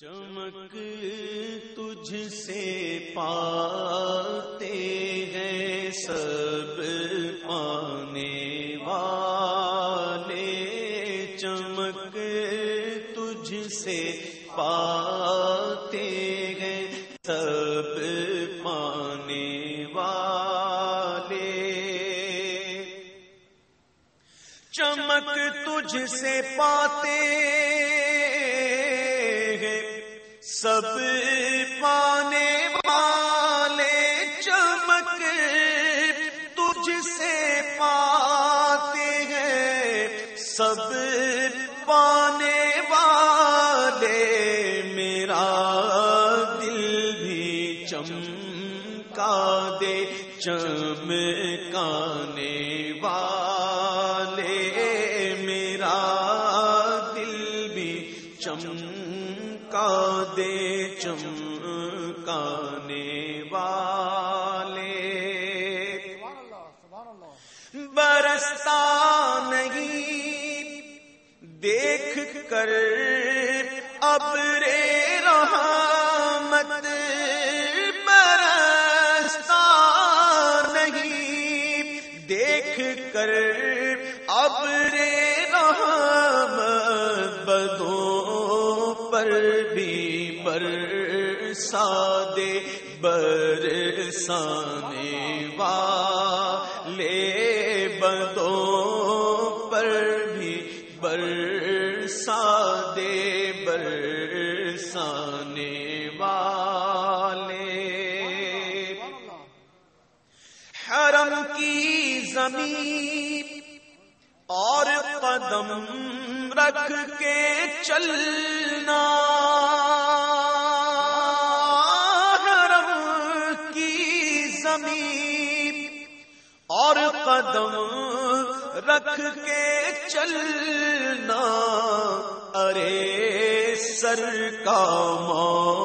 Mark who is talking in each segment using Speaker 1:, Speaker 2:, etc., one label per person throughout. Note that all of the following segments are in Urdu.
Speaker 1: چمک تجھ سے پاتے ہیں سب پانے والے۔ چمک تجھ سے پاتے ہیں سب پانے والے۔ چمک تجھ سے پاتے سب پانے والے چمک تجھ سے پاتے ہیں۔ سب پانے والے میرا دل بھی چمکا دے چمکانے والے میرا دل بھی کا دے چمکانے والے۔ برستا نہیں دیکھ کر اب بھی برسا دے برسانے والے بدوں پر بھی برسا دے برسانے والے۔ حرم کی زمین اور قدم رکھ کے چلنا۔ حرم کی زمین۔ اور قدم رکھ کے چلنا۔ ارے سر کا موقع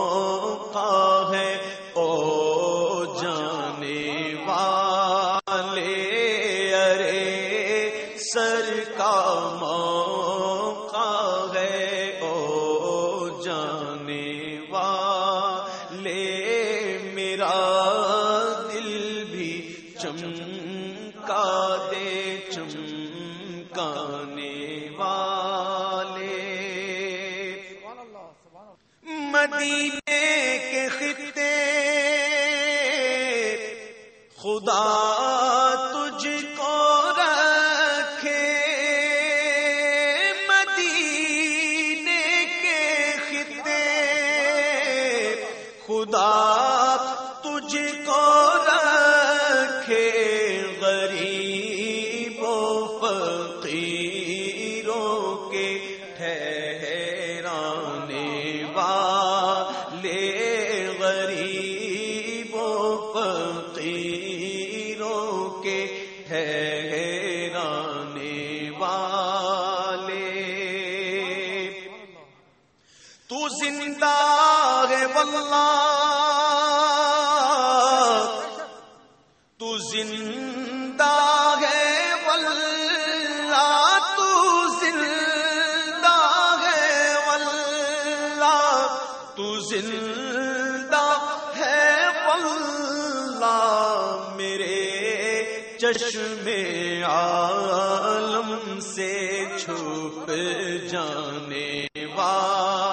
Speaker 1: مدینے کے خطے۔ خدا تجھ کو رکھے۔ مدینے کے خطے۔ خدا تجھ کو رکھے۔ غریب و فقیروں کے ٹھہرانے زندہ ہے واللہ. تو زندہ ہے واللہ، تو زندہ ہے واللہ، تو زندہ ہے واللہ. میرے چشم عالم سے چھپ جانے والا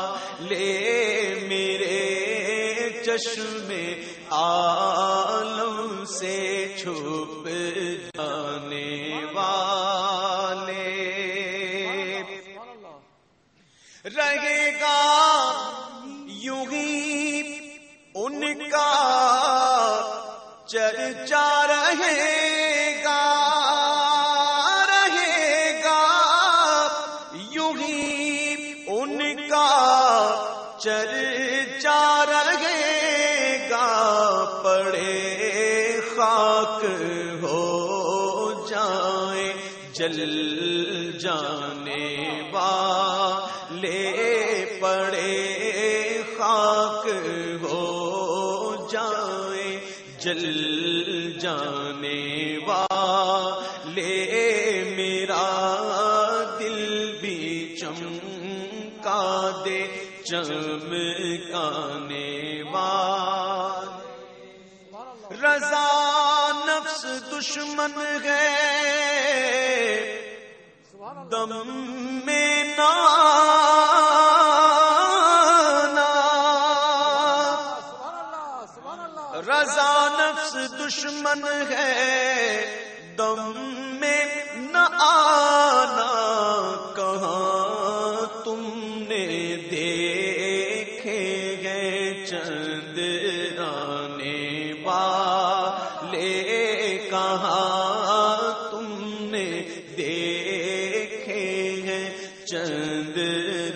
Speaker 1: والے میرے چشم عالم سے چھپ جانے والے۔ رہے گا یوں ہی ان کا چرچا رہے رہے گا، پڑے خاک ہو جائیں جل جانے والے پڑے خاک ہو جائیں جل جانے والے میرا دل بھی چمکا دے۔ چمکانے وال رضا نفس دشمن ہے۔ دم میں رضا نفس دشمن ہے۔ دم میں نہ آنا کہاں تم نے دیکھے گئے چند دیکھے ہیں چند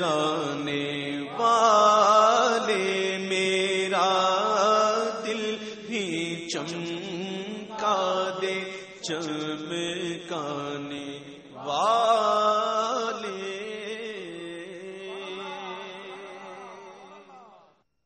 Speaker 1: رانے والے میرا دل بھی چمکا دے چمکانے والے۔